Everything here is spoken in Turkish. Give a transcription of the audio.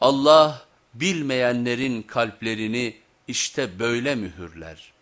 Allah bilmeyenlerin kalplerini işte böyle mühürler.